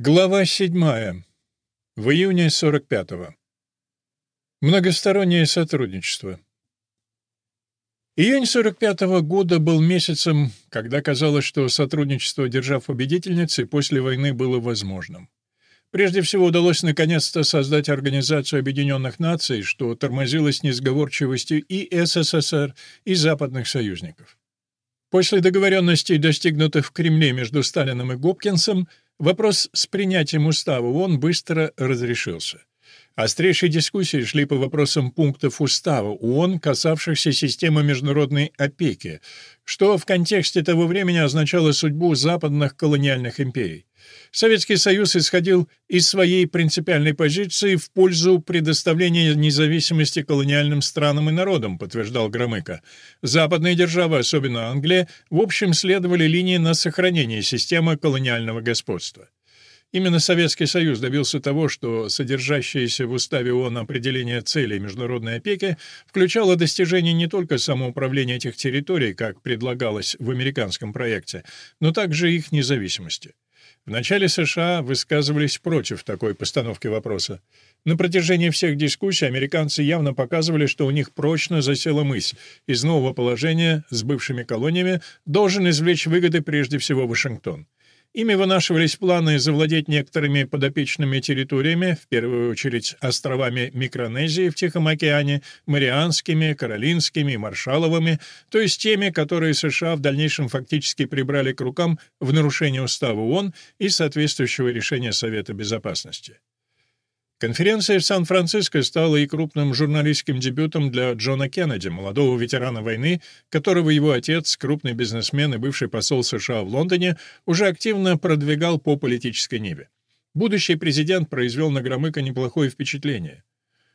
Глава 7. В июне 45-го. Многостороннее сотрудничество. Июнь 45-го года был месяцем, когда казалось, что сотрудничество держав-победительницы после войны было возможным. Прежде всего удалось наконец-то создать Организацию Объединенных Наций, что тормозилось несговорчивостью и СССР, и западных союзников. После договоренностей, достигнутых в Кремле между Сталиным и Гопкинсом, Вопрос с принятием устава ООН быстро разрешился. Острейшие дискуссии шли по вопросам пунктов устава ООН, касавшихся системы международной опеки, что в контексте того времени означало судьбу западных колониальных империй. Советский Союз исходил из своей принципиальной позиции в пользу предоставления независимости колониальным странам и народам, подтверждал Громыко. Западные державы, особенно Англия, в общем следовали линии на сохранение системы колониального господства. Именно Советский Союз добился того, что содержащееся в Уставе ООН определение целей международной опеки включало достижение не только самоуправления этих территорий, как предлагалось в американском проекте, но также их независимости. В начале США высказывались против такой постановки вопроса. На протяжении всех дискуссий американцы явно показывали, что у них прочно засела мысль. Из нового положения с бывшими колониями должен извлечь выгоды прежде всего Вашингтон. Ими вынашивались планы завладеть некоторыми подопечными территориями, в первую очередь островами Микронезии в Тихом океане, Марианскими, Каролинскими и Маршалловыми, то есть теми, которые США в дальнейшем фактически прибрали к рукам в нарушение устава ООН и соответствующего решения Совета Безопасности. Конференция в Сан-Франциско стала и крупным журналистским дебютом для Джона Кеннеди, молодого ветерана войны, которого его отец, крупный бизнесмен и бывший посол США в Лондоне, уже активно продвигал по политической ниве. Будущий президент произвел на Громыка неплохое впечатление.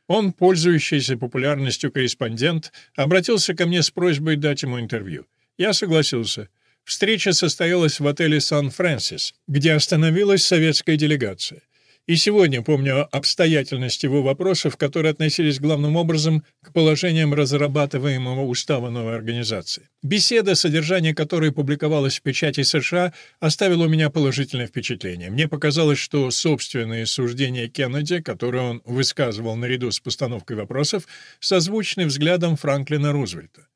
Он, пользующийся популярностью корреспондент, обратился ко мне с просьбой дать ему интервью. Я согласился. Встреча состоялась в отеле «Сан-Фрэнсис», где остановилась советская делегация. И сегодня помню обстоятельность его вопросов, которые относились главным образом к положениям разрабатываемого устава новой организации. Беседа, содержание которой публиковалась в печати США, оставила у меня положительное впечатление. Мне показалось, что собственные суждения Кеннеди, которые он высказывал наряду с постановкой вопросов, созвучны взглядам Франклина Рузвельта.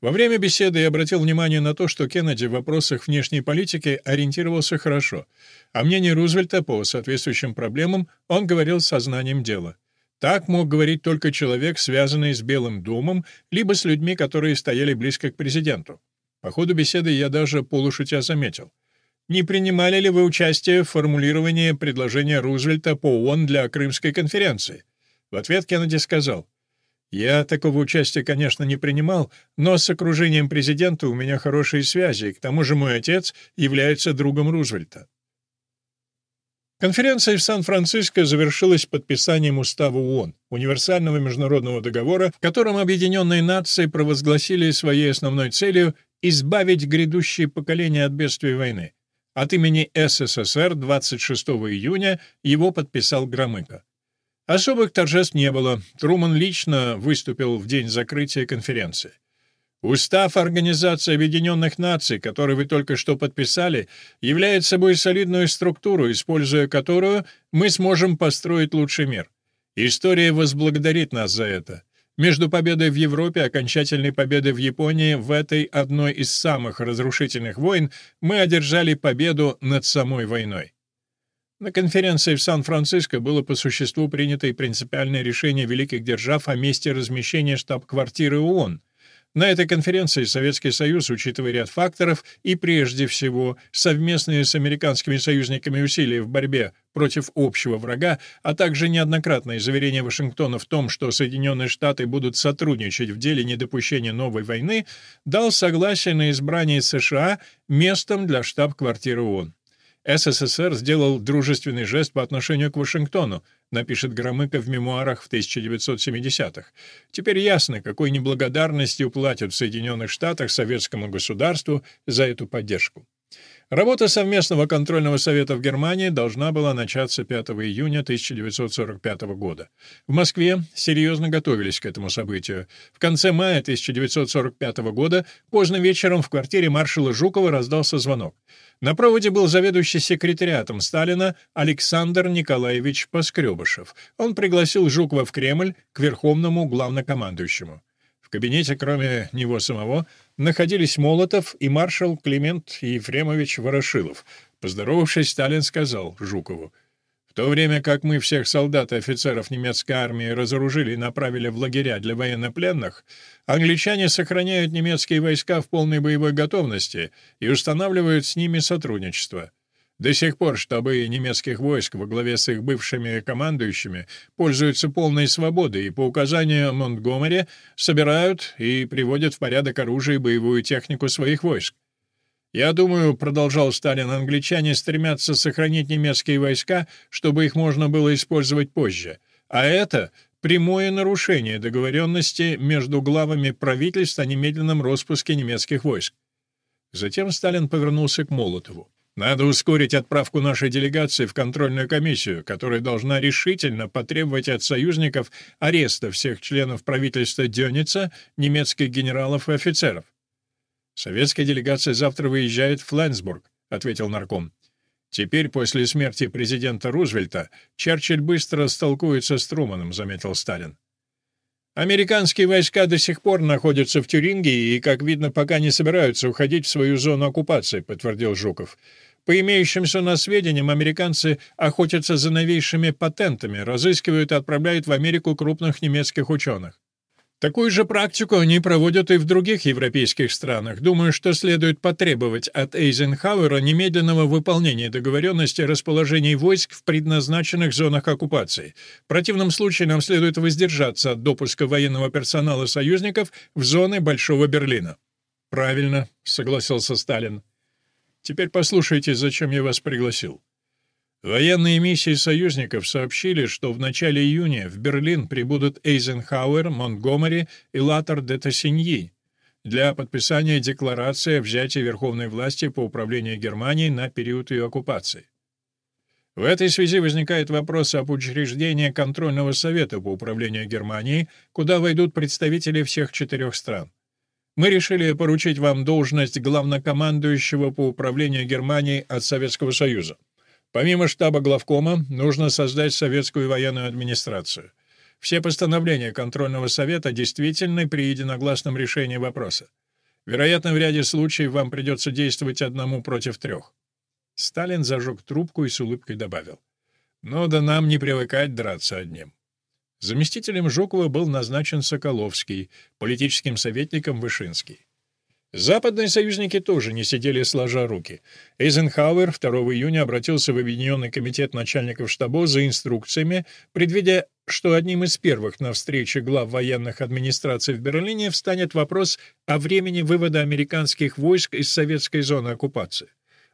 Во время беседы я обратил внимание на то, что Кеннеди в вопросах внешней политики ориентировался хорошо, а мнение Рузвельта по соответствующим проблемам он говорил со знанием дела. Так мог говорить только человек, связанный с Белым домом, либо с людьми, которые стояли близко к президенту. По ходу беседы я даже полушутя заметил. Не принимали ли вы участие в формулировании предложения Рузвельта по ООН для Крымской конференции? В ответ Кеннеди сказал, я такого участия, конечно, не принимал, но с окружением президента у меня хорошие связи, и к тому же мой отец является другом Рузвельта. Конференция в Сан-Франциско завершилась подписанием Устава ООН, универсального международного договора, в котором Объединенные Нации провозгласили своей основной целью избавить грядущие поколения от бедствий войны. От имени СССР 26 июня его подписал Громыко. Особых торжеств не было. Труман лично выступил в день закрытия конференции. Устав Организации Объединенных Наций, который вы только что подписали, является собой солидную структуру, используя которую мы сможем построить лучший мир. История возблагодарит нас за это. Между победой в Европе и окончательной победой в Японии в этой одной из самых разрушительных войн мы одержали победу над самой войной. На конференции в Сан-Франциско было по существу принято и принципиальное решение великих держав о месте размещения штаб-квартиры ООН. На этой конференции Советский Союз, учитывая ряд факторов и прежде всего совместные с американскими союзниками усилия в борьбе против общего врага, а также неоднократное заверение Вашингтона в том, что Соединенные Штаты будут сотрудничать в деле недопущения новой войны, дал согласие на избрание США местом для штаб-квартиры ООН. СССР сделал дружественный жест по отношению к Вашингтону, напишет Громыко в мемуарах в 1970-х. Теперь ясно, какой неблагодарностью платят в Соединенных Штатах советскому государству за эту поддержку. Работа совместного контрольного совета в Германии должна была начаться 5 июня 1945 года. В Москве серьезно готовились к этому событию. В конце мая 1945 года поздно вечером в квартире маршала Жукова раздался звонок. На проводе был заведующий секретариатом Сталина Александр Николаевич Поскребышев. Он пригласил Жукова в Кремль к верховному главнокомандующему. В кабинете, кроме него самого, находились Молотов и маршал Климент Ефремович Ворошилов. Поздоровавшись, Сталин сказал Жукову, «В то время как мы всех солдат и офицеров немецкой армии разоружили и направили в лагеря для военнопленных, англичане сохраняют немецкие войска в полной боевой готовности и устанавливают с ними сотрудничество». До сих пор штабы немецких войск во главе с их бывшими командующими пользуются полной свободой и по указанию Монтгомери собирают и приводят в порядок оружие и боевую технику своих войск. Я думаю, продолжал Сталин, англичане стремятся сохранить немецкие войска, чтобы их можно было использовать позже. А это прямое нарушение договоренности между главами правительств о немедленном распуске немецких войск. Затем Сталин повернулся к Молотову. Надо ускорить отправку нашей делегации в контрольную комиссию, которая должна решительно потребовать от союзников ареста всех членов правительства Дёница, немецких генералов и офицеров. «Советская делегация завтра выезжает в Фленсбург», — ответил нарком. «Теперь, после смерти президента Рузвельта, Черчилль быстро столкуется с Труманом», — заметил Сталин. Американские войска до сих пор находятся в Тюрингии и, как видно, пока не собираются уходить в свою зону оккупации, подтвердил Жуков. По имеющимся на сведениям, американцы охотятся за новейшими патентами, разыскивают и отправляют в Америку крупных немецких ученых. Такую же практику они проводят и в других европейских странах. Думаю, что следует потребовать от Эйзенхауэра немедленного выполнения договоренности о расположении войск в предназначенных зонах оккупации. В противном случае нам следует воздержаться от допуска военного персонала союзников в зоны Большого Берлина. «Правильно», — согласился Сталин. Теперь послушайте, зачем я вас пригласил. Военные миссии союзников сообщили, что в начале июня в Берлин прибудут Эйзенхауэр, Монтгомери и Латер де Тассиньи для подписания декларации о взятии верховной власти по управлению Германией на период ее оккупации. В этой связи возникает вопрос об учреждении контрольного совета по управлению Германией, куда войдут представители всех четырех стран. Мы решили поручить вам должность главнокомандующего по управлению Германией от Советского Союза. Помимо штаба главкома, нужно создать советскую военную администрацию. Все постановления контрольного совета действительны при единогласном решении вопроса. Вероятно, в ряде случаев вам придется действовать одному против трех. Сталин зажег трубку и с улыбкой добавил. «Ну да нам не привыкать драться одним». Заместителем Жукова был назначен Соколовский, политическим советником Вышинский. Западные союзники тоже не сидели сложа руки. Эйзенхауэр 2 июня обратился в Объединенный комитет начальников штаба за инструкциями, предвидя, что одним из первых на встрече глав военных администраций в Берлине встанет вопрос о времени вывода американских войск из советской зоны оккупации.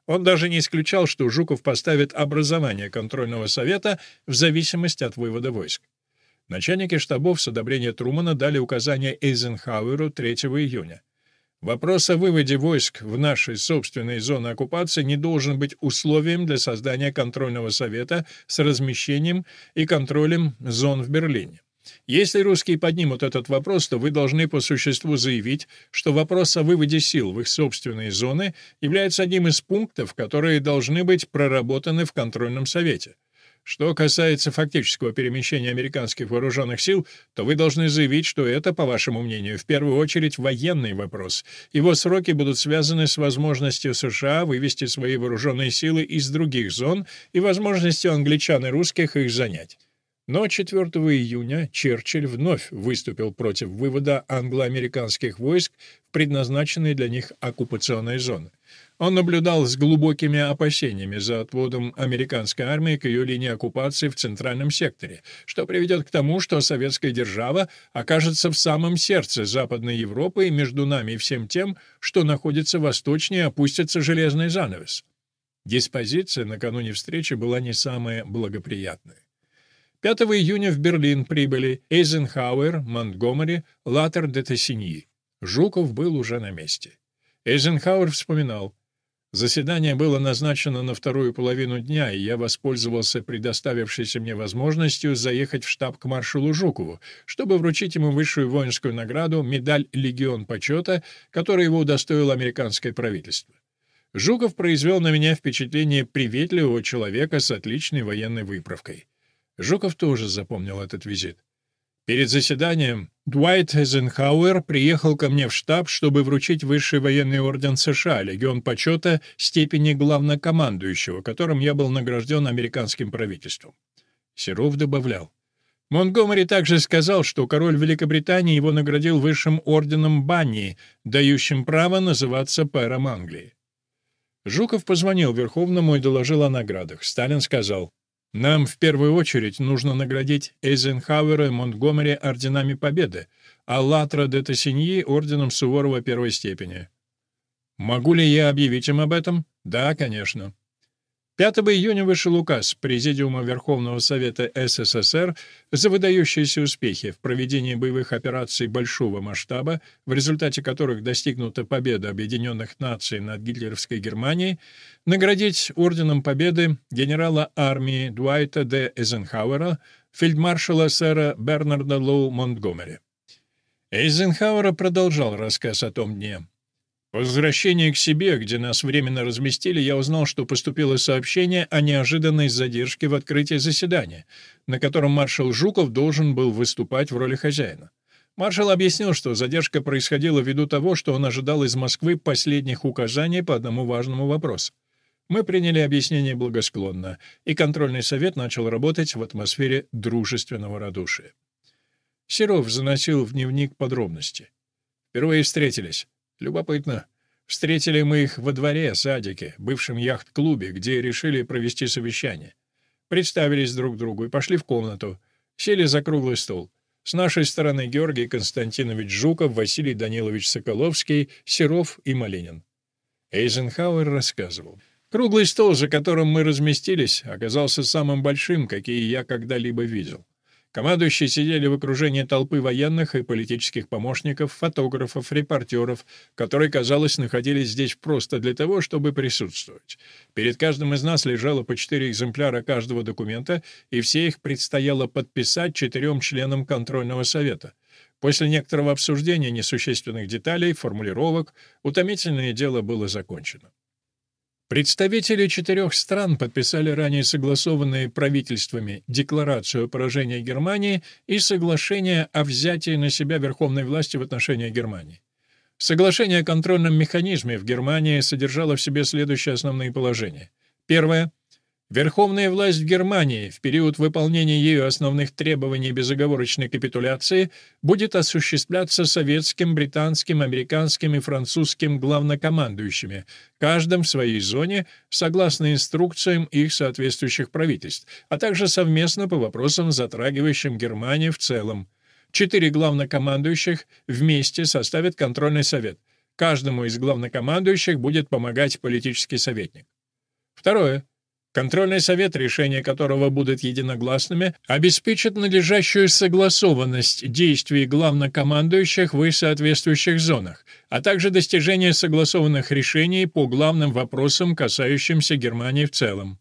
Он даже не исключал, что Жуков поставит образование контрольного совета в зависимости от вывода войск. Начальники штабов с одобрения Трумана дали указание Эйзенхауэру 3 июня. Вопрос о выводе войск в нашей собственной зоны оккупации не должен быть условием для создания контрольного совета с размещением и контролем зон в Берлине. Если русские поднимут этот вопрос, то вы должны по существу заявить, что вопрос о выводе сил в их собственные зоны является одним из пунктов, которые должны быть проработаны в контрольном совете. Что касается фактического перемещения американских вооруженных сил, то вы должны заявить, что это, по вашему мнению, в первую очередь военный вопрос. Его сроки будут связаны с возможностью США вывести свои вооруженные силы из других зон и возможностью англичан и русских их занять. Но 4 июня Черчилль вновь выступил против вывода англо-американских войск в предназначенные для них оккупационные зоны. Он наблюдал с глубокими опасениями за отводом американской армии к ее линии оккупации в центральном секторе, что приведет к тому, что советская держава окажется в самом сердце Западной Европы и между нами и всем тем, что находится восточнее, опустится железный занавес. Диспозиция накануне встречи была не самая благоприятная. 5 июня в Берлин прибыли Эйзенхауэр, Монтгомери, Латер де Тессиньи. Жуков был уже на месте. Эйзенхауэр вспоминал, Заседание было назначено на вторую половину дня, и я воспользовался предоставившейся мне возможностью заехать в штаб к маршалу Жукову, чтобы вручить ему высшую воинскую награду, медаль «Легион почета», которой его удостоило американское правительство. Жуков произвел на меня впечатление приветливого человека с отличной военной выправкой. Жуков тоже запомнил этот визит. Перед заседанием Дуайт Эйзенхауэр приехал ко мне в штаб, чтобы вручить высший военный орден США, легион почета степени главнокомандующего, которым я был награжден американским правительством. Серов добавлял. Монтгомери также сказал, что король Великобритании его наградил высшим орденом Банни, дающим право называться пэром Англии. Жуков позвонил Верховному и доложил о наградах. Сталин сказал, нам в первую очередь нужно наградить Эйзенхауэра и Монтгомери орденами Победы, а Латра де Тассиньи — орденом Суворова первой степени. Могу ли я объявить им об этом? Да, конечно. 5 июня вышел указ Президиума Верховного Совета СССР за выдающиеся успехи в проведении боевых операций большого масштаба, в результате которых достигнута победа Объединенных Наций над гитлеровской Германией, наградить Орденом Победы генерала армии Дуайта Д. Эйзенхауэра, фельдмаршала сэра Бернарда Лоу Монтгомери. Эйзенхауэра продолжал рассказ о том дне. По возвращении к себе, где нас временно разместили, я узнал, что поступило сообщение о неожиданной задержке в открытии заседания, на котором маршал Жуков должен был выступать в роли хозяина. Маршал объяснил, что задержка происходила ввиду того, что он ожидал из Москвы последних указаний по одному важному вопросу. Мы приняли объяснение благосклонно, и контрольный совет начал работать в атмосфере дружественного радушия. Серов заносил в дневник подробности. Впервые встретились. Любопытно. Встретили мы их во дворе, садике, бывшем яхт-клубе, где решили провести совещание. Представились друг другу и пошли в комнату. Сели за круглый стол. С нашей стороны Георгий Константинович Жуков, Василий Данилович Соколовский, Серов и Малинин. Эйзенхауэр рассказывал. Круглый стол, за которым мы разместились, оказался самым большим, какие я когда-либо видел. Командующие сидели в окружении толпы военных и политических помощников, фотографов, репортеров, которые, казалось, находились здесь просто для того, чтобы присутствовать. Перед каждым из нас лежало по четыре экземпляра каждого документа, и все их предстояло подписать четырем членам контрольного совета. После некоторого обсуждения несущественных деталей, формулировок, утомительное дело было закончено. Представители четырех стран подписали ранее согласованные правительствами Декларацию о поражении Германии и Соглашение о взятии на себя верховной власти в отношении Германии. Соглашение о контрольном механизме в Германии содержало в себе следующие основные положения. Первое. Верховная власть в Германии в период выполнения ею основных требований безоговорочной капитуляции будет осуществляться советским, британским, американским и французским главнокомандующими, каждым в своей зоне, согласно инструкциям их соответствующих правительств, а также совместно по вопросам, затрагивающим Германию в целом. Четыре главнокомандующих вместе составят контрольный совет. Каждому из главнокомандующих будет помогать политический советник. Второе. Контрольный совет, решения которого будут единогласными, обеспечит надлежащую согласованность действий главнокомандующих в соответствующих зонах, а также достижение согласованных решений по главным вопросам, касающимся Германии в целом.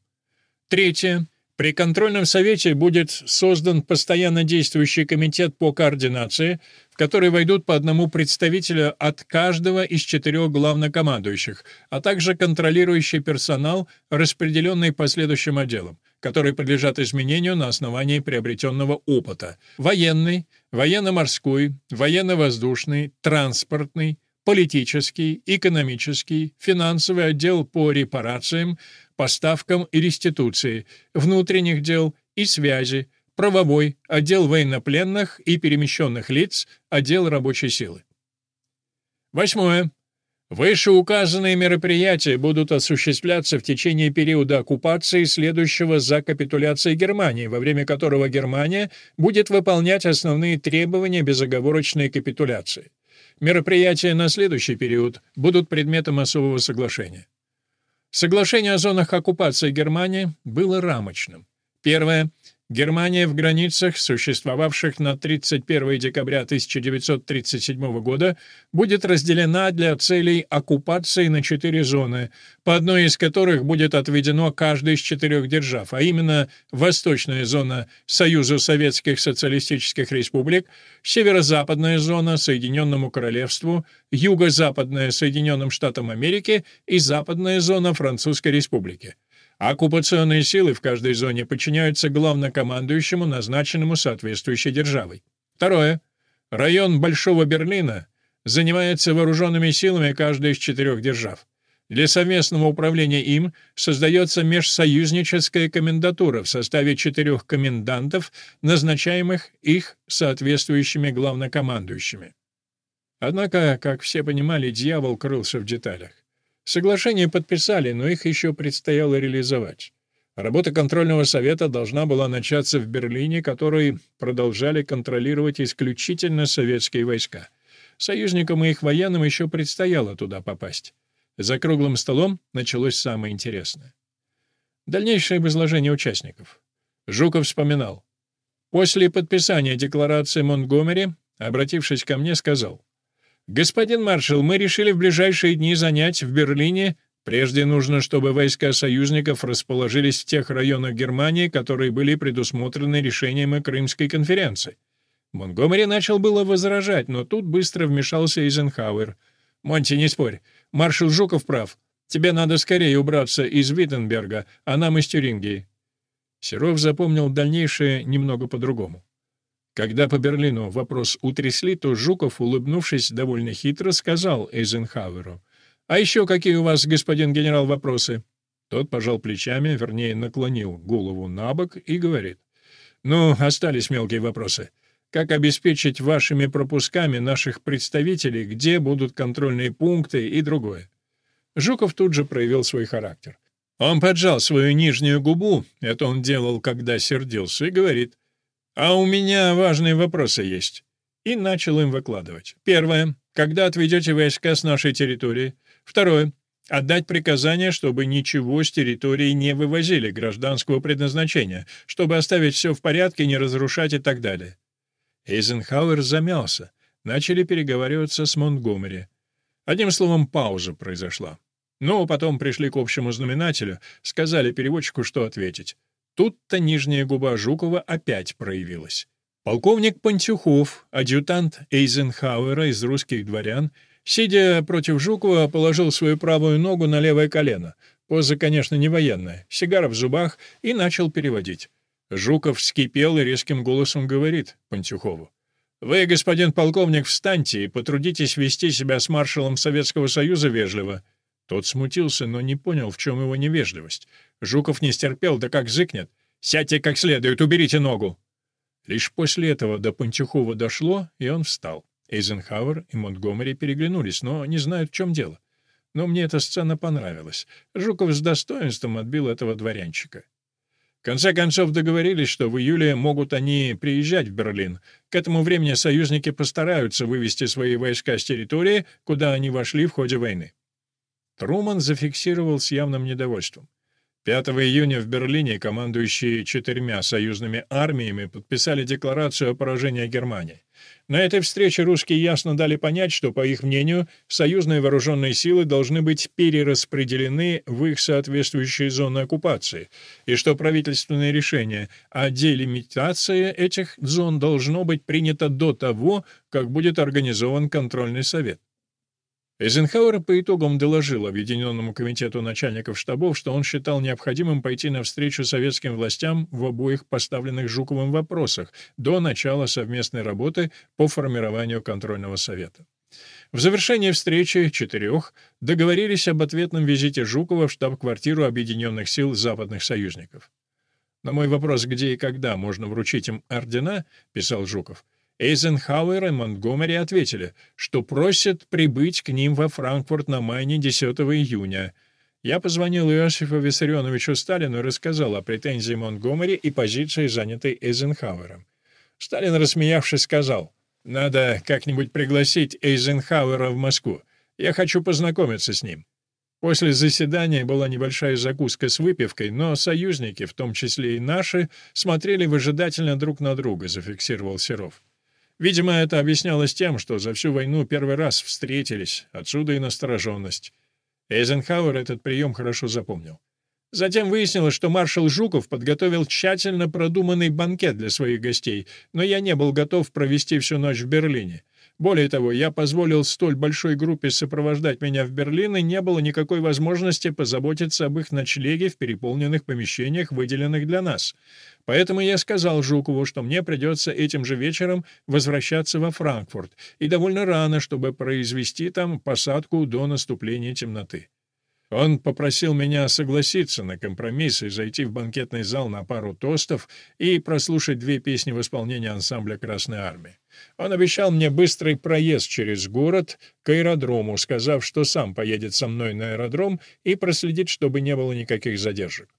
Третье. При контрольном совете будет создан постоянно действующий комитет по координации, в который войдут по одному представителю от каждого из четырех главнокомандующих, а также контролирующий персонал, распределенный по следующим отделам, которые подлежат изменению на основании приобретенного опыта. Военный, военно-морской, военно-воздушный, транспортный, политический, экономический, финансовый отдел по репарациям, поставкам и реституции, внутренних дел и связи, правовой, отдел военнопленных и перемещенных лиц, отдел рабочей силы. Восьмое. Вышеуказанные мероприятия будут осуществляться в течение периода оккупации, следующего за капитуляцией Германии, во время которого Германия будет выполнять основные требования безоговорочной капитуляции. Мероприятия на следующий период будут предметом особого соглашения. Соглашение о зонах оккупации Германии было рамочным. Первое. Германия в границах, существовавших на 31 декабря 1937 года, будет разделена для целей оккупации на четыре зоны, по одной из которых будет отведено каждой из четырех держав, а именно Восточная зона Союза Советских Социалистических Республик, Северо-Западная зона Соединенному Королевству, Юго-Западная Соединенным Штатам Америки и Западная зона Французской Республики. Оккупационные силы в каждой зоне подчиняются главнокомандующему, назначенному соответствующей державой. Второе. Район Большого Берлина занимается вооруженными силами каждой из четырех держав. Для совместного управления им создается межсоюзническая комендатура в составе четырех комендантов, назначаемых их соответствующими главнокомандующими. Однако, как все понимали, дьявол крылся в деталях. Соглашения подписали, но их еще предстояло реализовать. Работа контрольного совета должна была начаться в Берлине, который продолжали контролировать исключительно советские войска. Союзникам и их военным еще предстояло туда попасть. За круглым столом началось самое интересное. Дальнейшее изложение участников. Жуков вспоминал. После подписания декларации Монтгомери, обратившись ко мне, сказал, «Господин маршал, мы решили в ближайшие дни занять в Берлине Прежде нужно, чтобы войска союзников расположились в тех районах Германии, которые были предусмотрены решением Крымской конференции. Монгомери начал было возражать, но тут быстро вмешался Эйзенхауэр. «Монти, не спорь. Маршал Жуков прав. Тебе надо скорее убраться из Виттенберга, а нам из Тюрингии». Серов запомнил дальнейшее немного по-другому. Когда по Берлину вопрос утрясли, то Жуков, улыбнувшись довольно хитро, сказал Эйзенхауэру, «А еще какие у вас, господин генерал, вопросы?» Тот пожал плечами, вернее, наклонил голову на бок и говорит, «Ну, остались мелкие вопросы. Как обеспечить вашими пропусками наших представителей, где будут контрольные пункты и другое?» Жуков тут же проявил свой характер. Он поджал свою нижнюю губу, это он делал, когда сердился, и говорит, «А у меня важные вопросы есть». И начал им выкладывать. Первое. Когда отведете войска с нашей территории? Второе. Отдать приказание, чтобы ничего с территории не вывозили гражданского предназначения, чтобы оставить все в порядке, не разрушать и так далее. Эйзенхауэр замялся. Начали переговариваться с Монтгомери. Одним словом, пауза произошла. Но потом пришли к общему знаменателю, сказали переводчику, что ответить. Тут-то нижняя губа Жукова опять проявилась. Полковник Пантюхов, адъютант Эйзенхауэра из русских дворян, сидя против Жукова, положил свою правую ногу на левое колено. Поза, конечно, не военная, сигара в зубах, и начал переводить. Жуков вскипел и резким голосом говорит Пантюхову. «Вы, господин полковник, встаньте и потрудитесь вести себя с маршалом Советского Союза вежливо». Тот смутился, но не понял, в чем его невежливость. Жуков не стерпел, да как зыкнет. «Сядьте как следует, уберите ногу!» Лишь после этого до Пантюхова дошло, и он встал. Эйзенхауэр и Монтгомери переглянулись, но не знают, в чем дело. Но мне эта сцена понравилась. Жуков с достоинством отбил этого дворянчика. В конце концов договорились, что в июле могут они приезжать в Берлин. К этому времени союзники постараются вывести свои войска с территории, куда они вошли в ходе войны. Труман зафиксировал с явным недовольством. 5 июня в Берлине командующие четырьмя союзными армиями подписали декларацию о поражении Германии. На этой встрече русские ясно дали понять, что, по их мнению, союзные вооруженные силы должны быть перераспределены в их соответствующие зоны оккупации, и что правительственное решение о делимитации этих зон должно быть принято до того, как будет организован контрольный совет. Эйзенхауэр по итогам доложил Объединенному комитету начальников штабов, что он считал необходимым пойти навстречу советским властям в обоих поставленных Жуковым вопросах до начала совместной работы по формированию контрольного совета. В завершении встречи четырех договорились об ответном визите Жукова в штаб-квартиру Объединенных сил западных союзников. На мой вопрос, где и когда можно вручить им ордена, писал Жуков, Эйзенхауэр и Монтгомери ответили, что просят прибыть к ним во Франкфурт на Майне 10 июня. Я позвонил Иосифу Виссарионовичу Сталину и рассказал о претензии Монтгомери и позиции, занятой Эйзенхауэром. Сталин, рассмеявшись, сказал, «Надо как-нибудь пригласить Эйзенхауэра в Москву. Я хочу познакомиться с ним». После заседания была небольшая закуска с выпивкой, но союзники, в том числе и наши, смотрели выжидательно друг на друга, зафиксировал Серов. Видимо, это объяснялось тем, что за всю войну первый раз встретились, отсюда и настороженность. Эйзенхауэр этот прием хорошо запомнил. Затем выяснилось, что маршал Жуков подготовил тщательно продуманный банкет для своих гостей, но я не был готов провести всю ночь в Берлине. Более того, я позволил столь большой группе сопровождать меня в Берлин, и не было никакой возможности позаботиться об их ночлеге в переполненных помещениях, выделенных для нас. Поэтому я сказал Жукову, что мне придется этим же вечером возвращаться во Франкфурт, и довольно рано, чтобы произвести там посадку до наступления темноты. Он попросил меня согласиться на компромисс и зайти в банкетный зал на пару тостов и прослушать две песни в исполнении ансамбля Красной Армии. Он обещал мне быстрый проезд через город к аэродрому, сказав, что сам поедет со мной на аэродром и проследит, чтобы не было никаких задержек.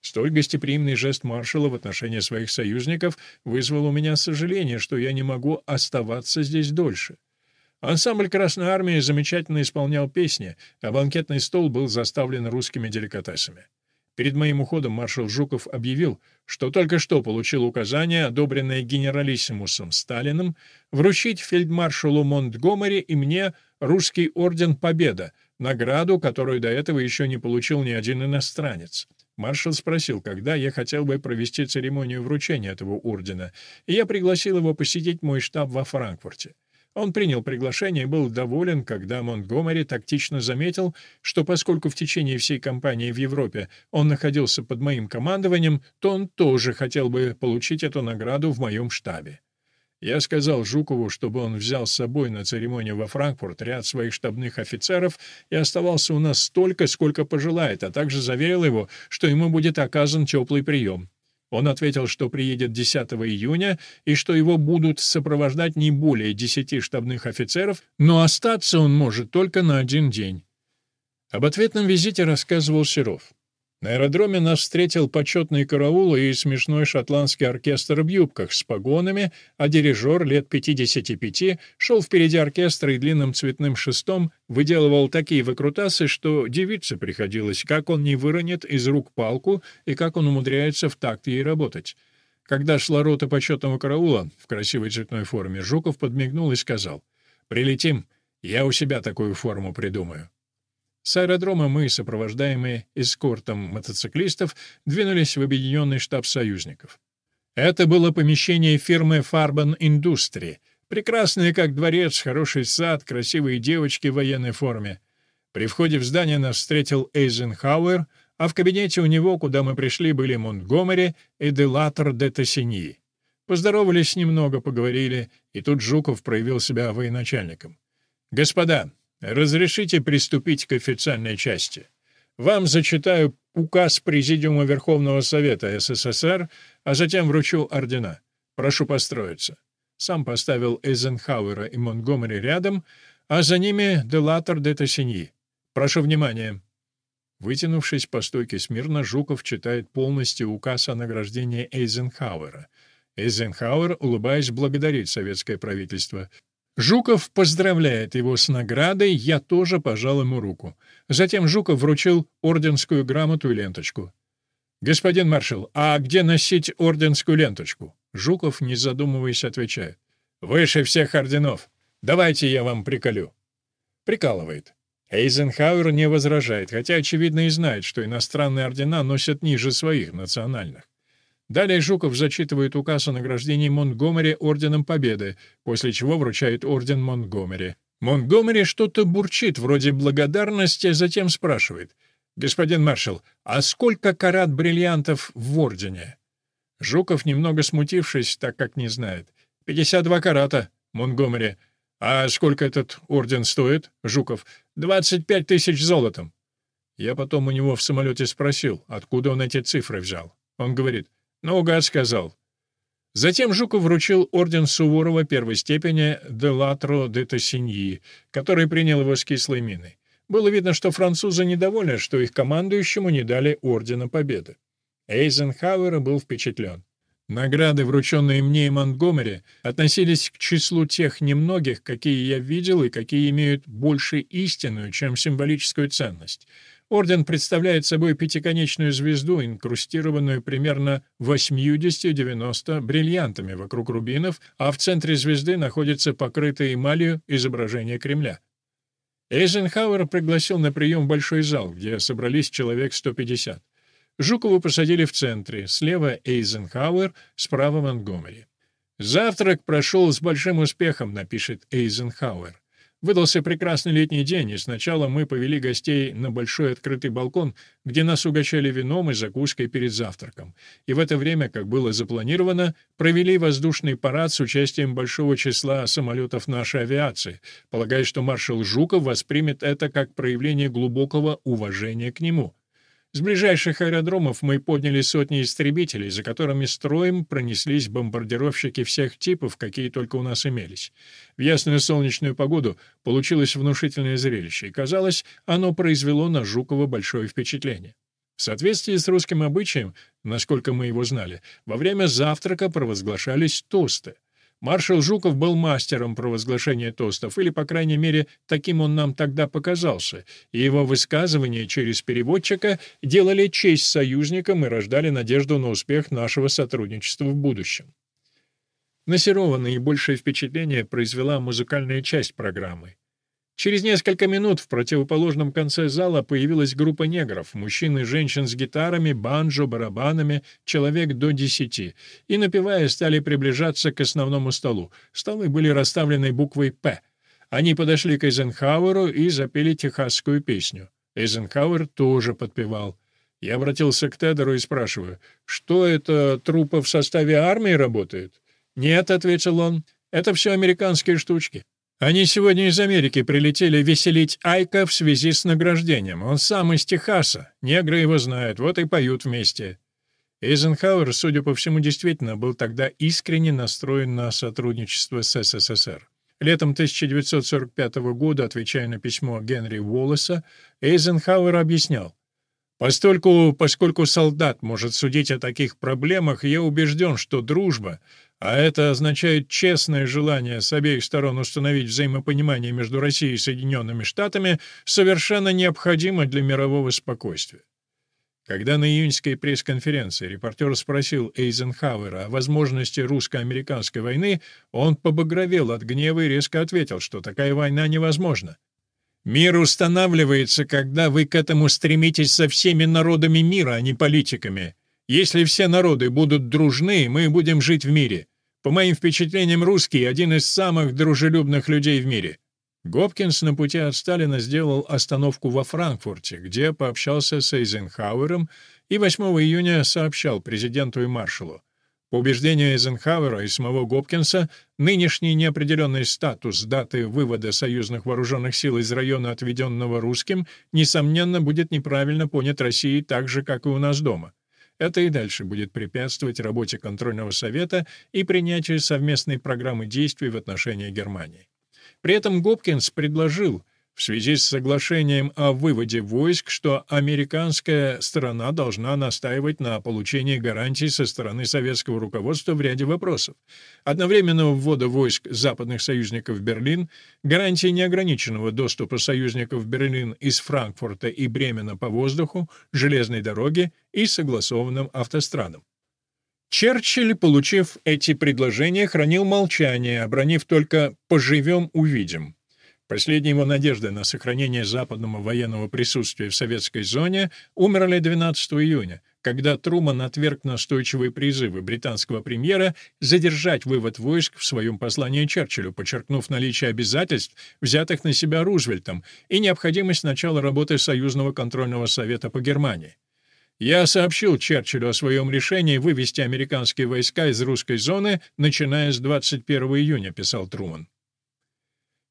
Столь гостеприимный жест маршала в отношении своих союзников вызвал у меня сожаление, что я не могу оставаться здесь дольше. Ансамбль Красной Армии замечательно исполнял песни, а банкетный стол был заставлен русскими деликатесами. Перед моим уходом маршал Жуков объявил, что только что получил указание, одобренное генералиссимусом Сталиным, вручить фельдмаршалу Монтгомери и мне русский орден Победа, награду, которую до этого еще не получил ни один иностранец. Маршал спросил, когда я хотел бы провести церемонию вручения этого ордена, и я пригласил его посетить мой штаб во Франкфурте. Он принял приглашение и был доволен, когда Монтгомери тактично заметил, что поскольку в течение всей кампании в Европе он находился под моим командованием, то он тоже хотел бы получить эту награду в моем штабе. Я сказал Жукову, чтобы он взял с собой на церемонию во Франкфурт ряд своих штабных офицеров и оставался у нас столько, сколько пожелает, а также заверил его, что ему будет оказан теплый прием. Он ответил, что приедет 10 июня и что его будут сопровождать не более 10 штабных офицеров, но остаться он может только на один день. Об ответном визите рассказывал Серов. На аэродроме нас встретил почетный караул и смешной шотландский оркестр в юбках с погонами, а дирижер лет 55 шел впереди оркестра и длинным цветным шестом выделывал такие выкрутасы, что девице приходилось, как он не выронит из рук палку и как он умудряется в такт ей работать. Когда шла рота почетного караула в красивой цветной форме, Жуков подмигнул и сказал «Прилетим, я у себя такую форму придумаю». С аэродрома мы, сопровождаемые эскортом мотоциклистов, двинулись в объединенный штаб союзников. Это было помещение фирмы Farben Industry, прекрасное как дворец, хороший сад, красивые девочки в военной форме. При входе в здание нас встретил Эйзенхауэр, а в кабинете у него, куда мы пришли, были Монтгомери и Делатор де Тассиньи. Поздоровались немного, поговорили, и тут Жуков проявил себя военачальником. «Господа, Разрешите приступить к официальной части. Вам зачитаю указ Президиума Верховного Совета СССР, а затем вручу ордена. Прошу построиться. Сам поставил Эйзенхауэра и Монтгомери рядом, а за ними Делатор де Тассиньи. Прошу внимания. Вытянувшись по стойке смирно, Жуков читает полностью указ о награждении Эйзенхауэра. Эйзенхауэр, улыбаясь, благодарит советское правительство — Жуков поздравляет его с наградой, я тоже пожал ему руку. Затем Жуков вручил орденскую грамоту и ленточку. «Господин маршал, а где носить орденскую ленточку?» Жуков, не задумываясь, отвечает. «Выше всех орденов. Давайте я вам приколю». Прикалывает. Эйзенхауэр не возражает, хотя, очевидно, и знает, что иностранные ордена носят ниже своих национальных. Далее Жуков зачитывает указ о награждении Монтгомери Орденом Победы, после чего вручает орден Монтгомери. Монтгомери что-то бурчит, вроде благодарности, а затем спрашивает. «Господин маршал, а сколько карат бриллиантов в ордене?» Жуков, немного смутившись, так как не знает. «Пятьдесят два карата, Монтгомери. А сколько этот орден стоит?» Жуков. «Двадцать пять тысяч золотом». Я потом у него в самолете спросил, откуда он эти цифры взял. Он говорит, Наугад сказал. Затем Жуков вручил орден Суворова первой степени де Латро де Тассиньи, который принял его с кислой миной. Было видно, что французы недовольны, что их командующему не дали ордена Победы. Эйзенхауэр был впечатлен. Награды, врученные мне и Монтгомери, относились к числу тех немногих, какие я видел и какие имеют больше истинную, чем символическую ценность. Орден представляет собой пятиконечную звезду, инкрустированную примерно 80-90 бриллиантами вокруг рубинов, а в центре звезды находится покрытое эмалью изображение Кремля. Эйзенхауэр пригласил на прием большой зал, где собрались человек 150. Жукову посадили в центре, слева Эйзенхауэр, справа Монтгомери. «Завтрак прошел с большим успехом», — напишет Эйзенхауэр. Выдался прекрасный летний день, и сначала мы повели гостей на большой открытый балкон, где нас угощали вином и закуской перед завтраком. И в это время, как было запланировано, провели воздушный парад с участием большого числа самолетов нашей авиации, полагая, что маршал Жуков воспримет это как проявление глубокого уважения к нему. С ближайших аэродромов мы подняли сотни истребителей, за которыми строем пронеслись бомбардировщики всех типов, какие только у нас имелись. В ясную солнечную погоду получилось внушительное зрелище, и, казалось, оно произвело на Жукова большое впечатление. В соответствии с русским обычаем, насколько мы его знали, во время завтрака провозглашались тосты. Маршал Жуков был мастером провозглашения тостов, или, по крайней мере, таким он нам тогда показался, и его высказывания через переводчика делали честь союзникам и рождали надежду на успех нашего сотрудничества в будущем. На Серова наибольшее впечатление произвела музыкальная часть программы. Через несколько минут в противоположном конце зала появилась группа негров, мужчин и женщин с гитарами, банджо, барабанами, человек до десяти, и, напевая, стали приближаться к основному столу. Столы были расставлены буквой «П». Они подошли к Эйзенхауэру и запели техасскую песню. Эйзенхауэр тоже подпевал. Я обратился к Тедеру и спрашиваю, что это, трупа в составе армии работает? «Нет», — ответил он, — «это все американские штучки». Они сегодня из Америки прилетели веселить Айка в связи с награждением. Он сам из Техаса. Негры его знают, вот и поют вместе. Эйзенхауэр, судя по всему, действительно был тогда искренне настроен на сотрудничество с СССР. Летом 1945 года, отвечая на письмо Генри Уоллеса, Эйзенхауэр объяснял, Поскольку, поскольку солдат может судить о таких проблемах, я убежден, что дружба, а это означает честное желание с обеих сторон установить взаимопонимание между Россией и Соединенными Штатами, совершенно необходима для мирового спокойствия. Когда на июньской пресс-конференции репортер спросил Эйзенхауэра о возможности русско-американской войны, он побагровел от гнева и резко ответил, что такая война невозможна. «Мир устанавливается, когда вы к этому стремитесь со всеми народами мира, а не политиками. Если все народы будут дружны, мы будем жить в мире. По моим впечатлениям, русский — один из самых дружелюбных людей в мире. Гопкинс на пути от Сталина сделал остановку во Франкфурте, где пообщался с Эйзенхауэром и 8 июня сообщал президенту и маршалу. По убеждению Эйзенхауэра и самого Гопкинса, нынешний неопределенный статус даты вывода союзных вооруженных сил из района, отведенного русским, несомненно, будет неправильно понят Россией так же, как и у нас дома. Это и дальше будет препятствовать работе контрольного совета и принятию совместной программы действий в отношении Германии. При этом Гопкинс предложил в связи с соглашением о выводе войск, что американская сторона должна настаивать на получении гарантий со стороны советского руководства в ряде вопросов. Одновременного ввода войск западных союзников в Берлин, гарантии неограниченного доступа союзников в Берлин из Франкфурта и Бремена по воздуху, железной дороге и согласованным автострадам. Черчилль, получив эти предложения, хранил молчание, обронив только «поживем, увидим». Последняя его надежда на сохранение западного военного присутствия в советской зоне умерли 12 июня, когда Труман отверг настойчивые призывы британского премьера задержать вывод войск в своем послании Черчиллю, подчеркнув наличие обязательств, взятых на себя Рузвельтом, и необходимость начала работы Союзного контрольного совета по Германии. Я сообщил Черчиллю о своем решении вывести американские войска из русской зоны, начиная с 21 июня, писал Труман.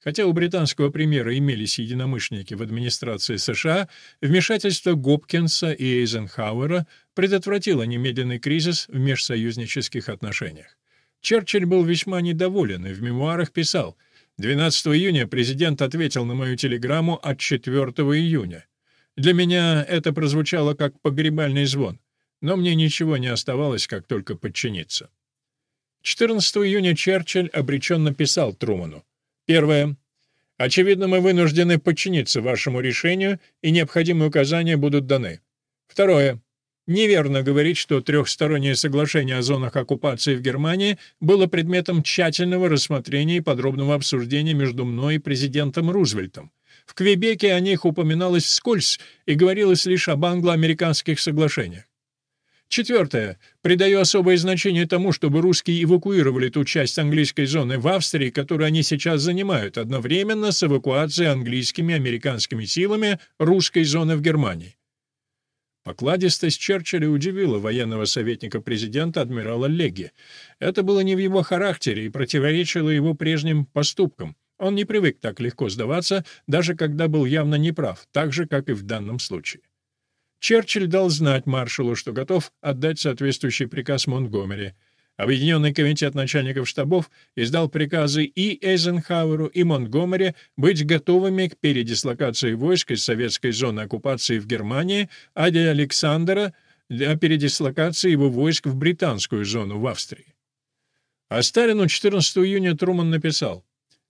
Хотя у британского премьера имелись единомышленники в администрации США, вмешательство Гопкинса и Эйзенхауэра предотвратило немедленный кризис в межсоюзнических отношениях. Черчилль был весьма недоволен и в мемуарах писал «12 июня президент ответил на мою телеграмму от 4 июня. Для меня это прозвучало как погребальный звон. Но мне ничего не оставалось, как только подчиниться. 14 июня Черчилль обреченно писал Труману. Первое. Очевидно, мы вынуждены подчиниться вашему решению, и необходимые указания будут даны. Второе. Неверно говорить, что трехстороннее соглашение о зонах оккупации в Германии было предметом тщательного рассмотрения и подробного обсуждения между мной и президентом Рузвельтом. В Квебеке о них упоминалось вскользь и говорилось лишь об англо-американских соглашениях. Четвертое. Придаю особое значение тому, чтобы русские эвакуировали ту часть английской зоны в Австрии, которую они сейчас занимают, одновременно с эвакуацией английскими и американскими силами русской зоны в Германии. Покладистость Черчилля удивила военного советника президента адмирала Легги. Это было не в его характере и противоречило его прежним поступкам. Он не привык так легко сдаваться, даже когда был явно неправ, так же, как и в данном случае. Черчилль дал знать маршалу, что готов отдать соответствующий приказ Монтгомери. Объединенный комитет начальников штабов издал приказы и Эйзенхауэру, и Монтгомери быть готовыми к передислокации войск из советской зоны оккупации в Германии, а для Александра — для передислокации его войск в британскую зону в Австрии. А Сталину 14 июня Труман написал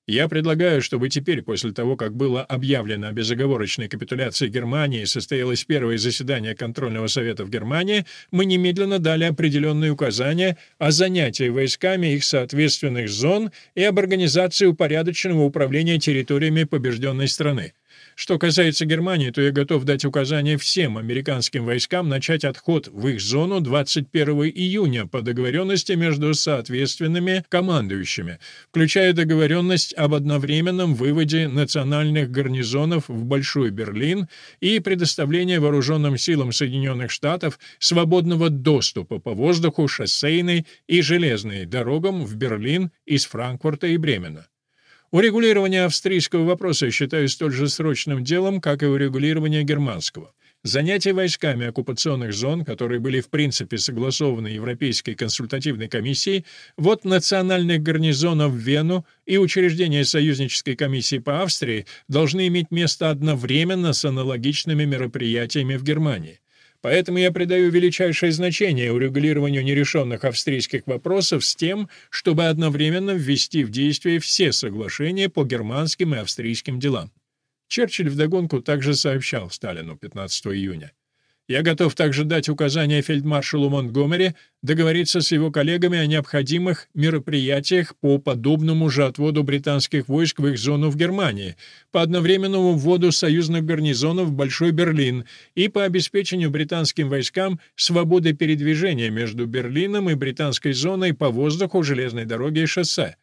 я предлагаю, чтобы теперь, после того, как было объявлено о безоговорочной капитуляции Германии и состоялось первое заседание контрольного совета в Германии, мы немедленно дали определенные указания о занятии войсками их соответственных зон и об организации упорядоченного управления территориями побежденной страны. Что касается Германии, то я готов дать указание всем американским войскам начать отход в их зону 21 июня по договоренности между соответственными командующими, включая договоренность об одновременном выводе национальных гарнизонов в Большой Берлин и предоставление вооруженным силам Соединенных Штатов свободного доступа по воздуху, шоссейной и железной дорогам в Берлин из Франкфурта и Бремена. Урегулирование австрийского вопроса считаю столь же срочным делом, как и урегулирование германского. Занятие войсками оккупационных зон, которые были в принципе согласованы Европейской консультативной комиссией, вот национальных гарнизонов в Вену и учреждение союзнической комиссии по Австрии должны иметь место одновременно с аналогичными мероприятиями в Германии. Поэтому я придаю величайшее значение урегулированию нерешенных австрийских вопросов с тем, чтобы одновременно ввести в действие все соглашения по германским и австрийским делам. Черчилль вдогонку также сообщал Сталину 15 июня. Я готов также дать указание фельдмаршалу Монтгомери договориться с его коллегами о необходимых мероприятиях по подобному же отводу британских войск в их зону в Германии, по одновременному вводу союзных гарнизонов в Большой Берлин и по обеспечению британским войскам свободы передвижения между Берлином и британской зоной по воздуху, железной дороге и шоссе.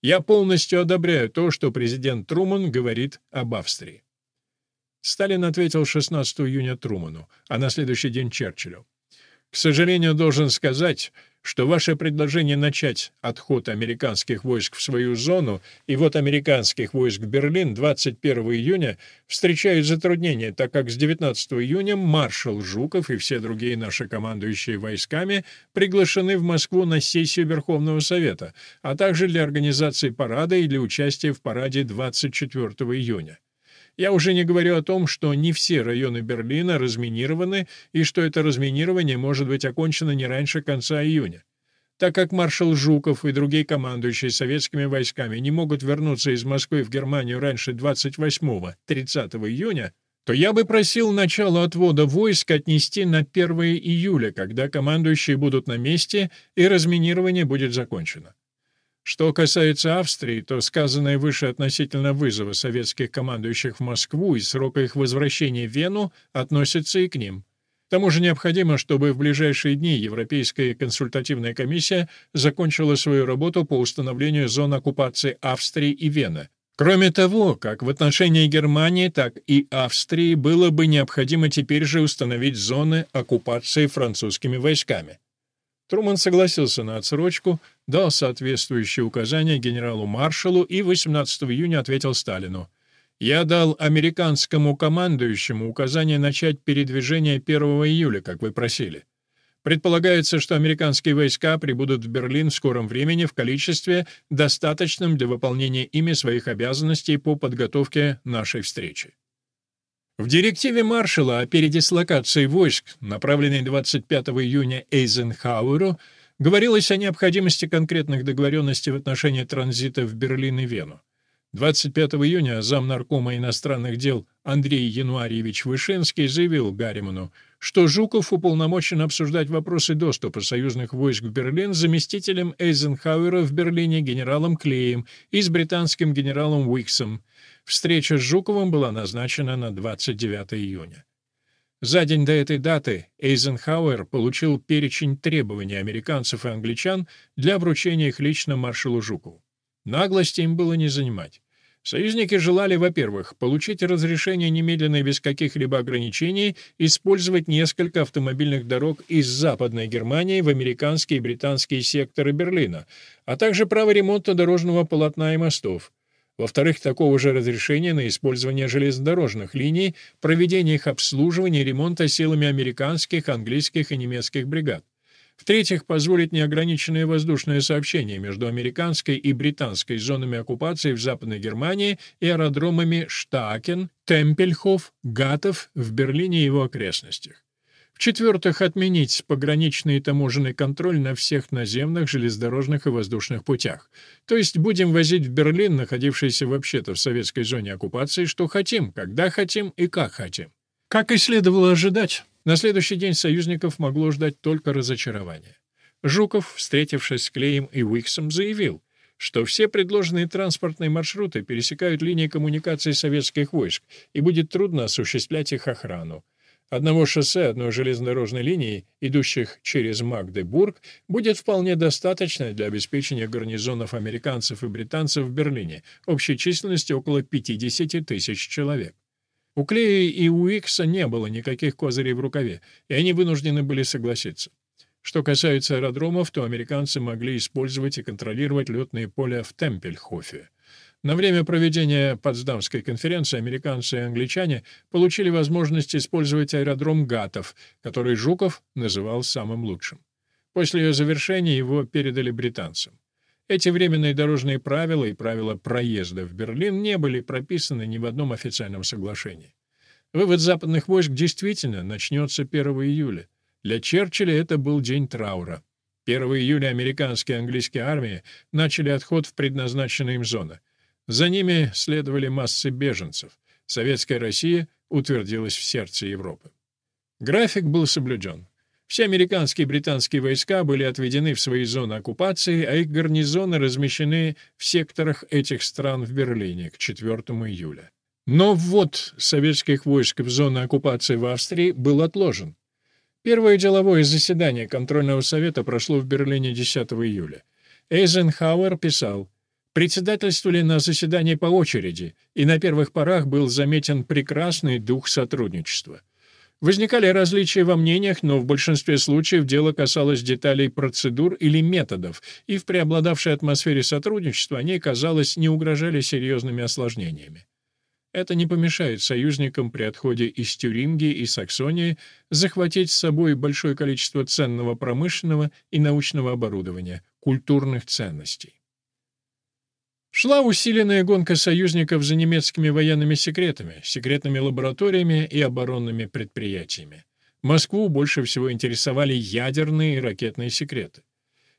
Я полностью одобряю то, что президент Труман говорит об Австрии. Сталин ответил 16 июня Труману, а на следующий день Черчиллю. «К сожалению, должен сказать, что ваше предложение начать отход американских войск в свою зону и вот американских войск в Берлин 21 июня встречают затруднения, так как с 19 июня маршал Жуков и все другие наши командующие войсками приглашены в Москву на сессию Верховного Совета, а также для организации парада и для участия в параде 24 июня. Я уже не говорю о том, что не все районы Берлина разминированы и что это разминирование может быть окончено не раньше конца июня. Так как маршал Жуков и другие командующие советскими войсками не могут вернуться из Москвы в Германию раньше 28-30 июня, то я бы просил начало отвода войск отнести на 1 июля, когда командующие будут на месте и разминирование будет закончено. Что касается Австрии, то сказанное выше относительно вызова советских командующих в Москву и срока их возвращения в Вену относится и к ним. К тому же необходимо, чтобы в ближайшие дни Европейская консультативная комиссия закончила свою работу по установлению зон оккупации Австрии и Вены. Кроме того, как в отношении Германии, так и Австрии было бы необходимо теперь же установить зоны оккупации французскими войсками. Труман согласился на отсрочку, дал соответствующие указания генералу-маршалу и 18 июня ответил Сталину. «Я дал американскому командующему указание начать передвижение 1 июля, как вы просили. Предполагается, что американские войска прибудут в Берлин в скором времени в количестве, достаточном для выполнения ими своих обязанностей по подготовке нашей встречи. В директиве маршала о передислокации войск, направленной 25 июня Эйзенхауэру, говорилось о необходимости конкретных договоренностей в отношении транзита в Берлин и Вену. 25 июня замнаркома иностранных дел Андрей Януарьевич Вышинский заявил Гарриману, что Жуков уполномочен обсуждать вопросы доступа союзных войск в Берлин с заместителем Эйзенхауэра в Берлине генералом Клеем и с британским генералом Уиксом. Встреча с Жуковым была назначена на 29 июня. За день до этой даты Эйзенхауэр получил перечень требований американцев и англичан для вручения их лично маршалу Жукову. Наглости им было не занимать. Союзники желали, во-первых, получить разрешение немедленно и без каких-либо ограничений использовать несколько автомобильных дорог из Западной Германии в американские и британские секторы Берлина, а также право ремонта дорожного полотна и мостов. Во-вторых, такого же разрешения на использование железнодорожных линий, проведение их обслуживания и ремонта силами американских, английских и немецких бригад. В-третьих, позволить неограниченное воздушное сообщение между американской и британской зонами оккупации в Западной Германии и аэродромами Штакен, Темпельхоф, Гатов в Берлине и его окрестностях. В-четвертых, отменить пограничный и таможенный контроль на всех наземных, железнодорожных и воздушных путях. То есть будем возить в Берлин, находившийся вообще-то в советской зоне оккупации, что хотим, когда хотим и как хотим. Как и следовало ожидать, на следующий день союзников могло ждать только разочарование. Жуков, встретившись с Клеем и Уиксом, заявил, что все предложенные транспортные маршруты пересекают линии коммуникации советских войск, и будет трудно осуществлять их охрану. Одного шоссе, одной железнодорожной линии, идущих через Магдебург, будет вполне достаточно для обеспечения гарнизонов американцев и британцев в Берлине, общей численностью около 50 тысяч человек. У Клея и у Икса не было никаких козырей в рукаве, и они вынуждены были согласиться. Что касается аэродромов, то американцы могли использовать и контролировать летные поля в Темпельхофе. На время проведения Потсдамской конференции американцы и англичане получили возможность использовать аэродром Гатов, который Жуков называл самым лучшим. После ее завершения его передали британцам. Эти временные дорожные правила и правила проезда в Берлин не были прописаны ни в одном официальном соглашении. Вывод западных войск действительно начнется 1 июля. Для Черчилля это был день траура. 1 июля американские и английские армии начали отход в предназначенные им зоны. За ними следовали массы беженцев. Советская Россия утвердилась в сердце Европы. График был соблюден. Все американские и британские войска были отведены в свои зоны оккупации, а их гарнизоны размещены в секторах этих стран в Берлине к 4 июля. Но ввод советских войск в зоны оккупации в Австрии был отложен. Первое деловое заседание контрольного совета прошло в Берлине 10 июля. Эйзенхауэр писал, председательствовали на заседании по очереди, и на первых порах был заметен прекрасный дух сотрудничества. Возникали различия во мнениях, но в большинстве случаев дело касалось деталей процедур или методов, и в преобладавшей атмосфере сотрудничества они, казалось, не угрожали серьезными осложнениями. Это не помешает союзникам при отходе из Тюрингии и Саксонии захватить с собой большое количество ценного промышленного и научного оборудования, культурных ценностей. Шла усиленная гонка союзников за немецкими военными секретами, секретными лабораториями и оборонными предприятиями. Москву больше всего интересовали ядерные и ракетные секреты.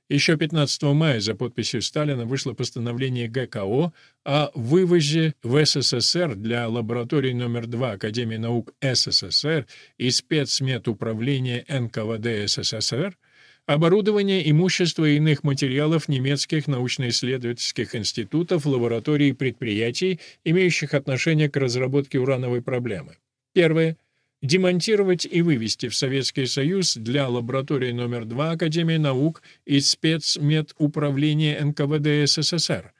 Еще 15 мая за подписью Сталина вышло постановление ГКО о вывозе в СССР для лабораторий номер 2 Академии наук СССР и спецмедуправления НКВД СССР оборудование, имущество и иных материалов немецких научно-исследовательских институтов, лабораторий и предприятий, имеющих отношение к разработке урановой проблемы. Первое. Демонтировать и вывести в Советский Союз для лаборатории номер 2 Академии наук и спецмедуправления НКВД СССР.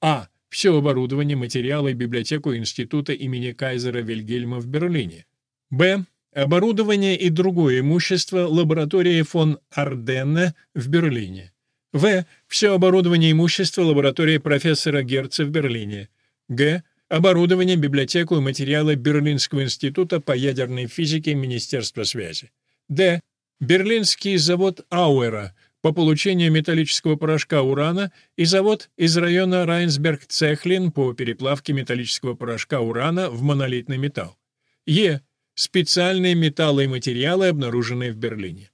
А. Все оборудование, материалы, библиотеку института имени Кайзера Вильгельма в Берлине. Б Оборудование и другое имущество лаборатории фон Арденне в Берлине. В. Все оборудование и имущество лаборатории профессора Герца в Берлине. Г. Оборудование, библиотеку и материалы Берлинского института по ядерной физике Министерства связи. Д. Берлинский завод Ауэра по получению металлического порошка урана и завод из района Райнсберг-Цехлин по переплавке металлического порошка урана в монолитный металл. Е. Специальные металлы и материалы, обнаруженные в Берлине.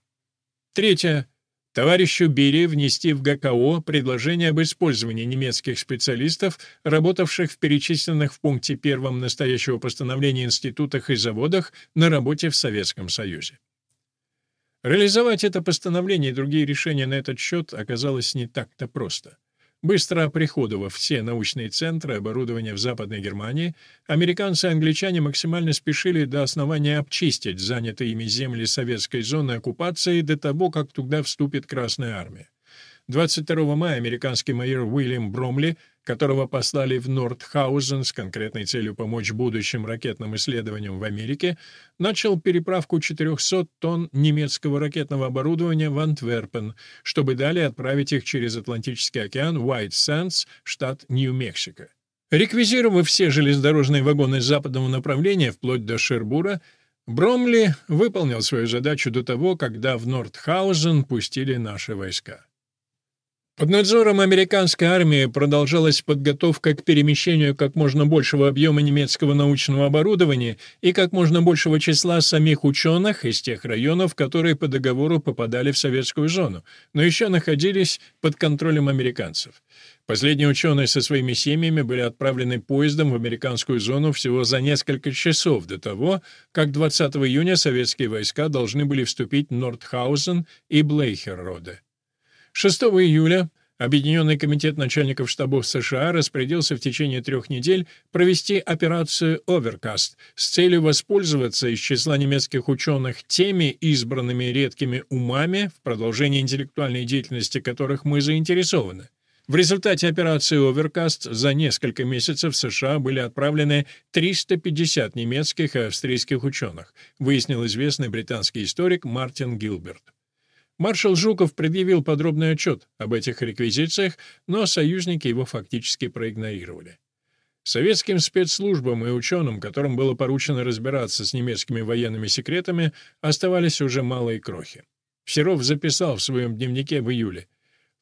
Третье. Товарищу Бири внести в ГКО предложение об использовании немецких специалистов, работавших в перечисленных в пункте первом настоящего постановления институтах и заводах на работе в Советском Союзе. Реализовать это постановление и другие решения на этот счет оказалось не так-то просто. Быстро оприходовав все научные центры и оборудование в Западной Германии, американцы и англичане максимально спешили до основания обчистить занятые ими земли советской зоны оккупации до того, как туда вступит Красная Армия. 22 мая американский майор Уильям Бромли, которого послали в Нордхаузен с конкретной целью помочь будущим ракетным исследованиям в Америке, начал переправку 400 тонн немецкого ракетного оборудования в Антверпен, чтобы далее отправить их через Атлантический океан в Уайт Сэнс, штат Нью-Мексико. Реквизировав все железнодорожные вагоны западного направления, вплоть до Шербура, Бромли выполнил свою задачу до того, когда в Нордхаузен пустили наши войска. Под надзором американской армии продолжалась подготовка к перемещению как можно большего объема немецкого научного оборудования и как можно большего числа самих ученых из тех районов, которые по договору попадали в советскую зону, но еще находились под контролем американцев. Последние ученые со своими семьями были отправлены поездом в американскую зону всего за несколько часов до того, как 20 июня советские войска должны были вступить в Нордхаузен и Блейхерроде. 6 июля Объединенный комитет начальников штабов США распорядился в течение трех недель провести операцию «Оверкаст» с целью воспользоваться из числа немецких ученых теми избранными редкими умами, в продолжении интеллектуальной деятельности которых мы заинтересованы. В результате операции «Оверкаст» за несколько месяцев в США были отправлены 350 немецких и австрийских ученых, выяснил известный британский историк Мартин Гилберт. Маршал Жуков предъявил подробный отчет об этих реквизициях, но союзники его фактически проигнорировали. Советским спецслужбам и ученым, которым было поручено разбираться с немецкими военными секретами, оставались уже малые крохи. Серов записал в своем дневнике в июле.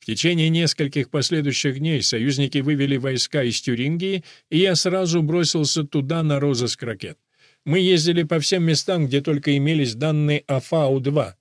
В течение нескольких последующих дней союзники вывели войска из Тюрингии, и я сразу бросился туда на розыск ракет. Мы ездили по всем местам, где только имелись данные о Фау-2,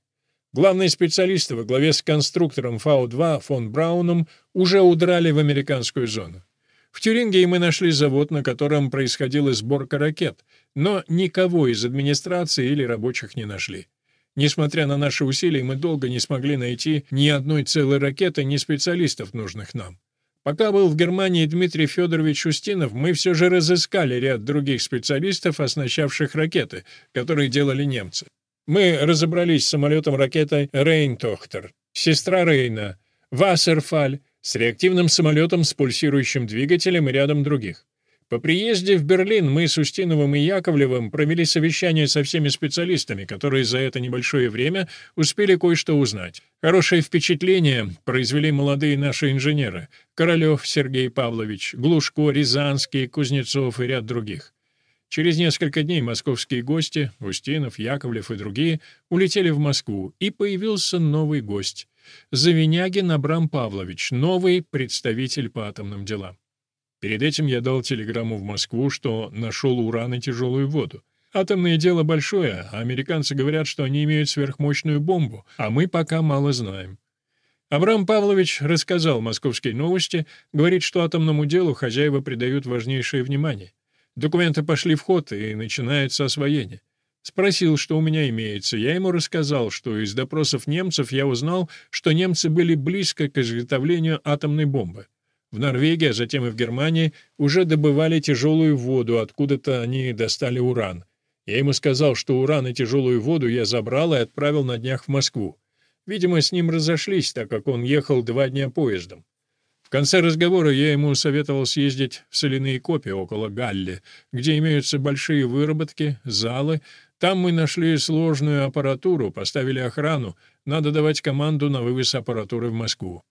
Главные специалисты во главе с конструктором Фау-2 фон Брауном уже удрали в американскую зону. В Тюрингии мы нашли завод, на котором происходила сборка ракет, но никого из администрации или рабочих не нашли. Несмотря на наши усилия, мы долго не смогли найти ни одной целой ракеты, ни специалистов, нужных нам. Пока был в Германии Дмитрий Федорович Устинов, мы все же разыскали ряд других специалистов, оснащавших ракеты, которые делали немцы. Мы разобрались с самолетом-ракетой «Рейнтохтер», «Сестра Рейна», «Вассерфаль», с реактивным самолетом с пульсирующим двигателем и рядом других. По приезде в Берлин мы с Устиновым и Яковлевым провели совещание со всеми специалистами, которые за это небольшое время успели кое-что узнать. Хорошее впечатление произвели молодые наши инженеры — Королев Сергей Павлович, Глушко, Рязанский, Кузнецов и ряд других. Через несколько дней московские гости, Устинов, Яковлев и другие, улетели в Москву, и появился новый гость — Завинягин Абрам Павлович, новый представитель по атомным делам. Перед этим я дал телеграмму в Москву, что нашел уран и тяжелую воду. Атомное дело большое, а американцы говорят, что они имеют сверхмощную бомбу, а мы пока мало знаем. Абрам Павлович рассказал московские новости, говорит, что атомному делу хозяева придают важнейшее внимание. Документы пошли в ход, и начинается освоение. Спросил, что у меня имеется. Я ему рассказал, что из допросов немцев я узнал, что немцы были близко к изготовлению атомной бомбы. В Норвегии, а затем и в Германии уже добывали тяжелую воду, откуда-то они достали уран. Я ему сказал, что уран и тяжелую воду я забрал и отправил на днях в Москву. Видимо, с ним разошлись, так как он ехал два дня поездом конце разговора я ему советовал съездить в соляные копии около Галли, где имеются большие выработки, залы. Там мы нашли сложную аппаратуру, поставили охрану, надо давать команду на вывоз аппаратуры в Москву.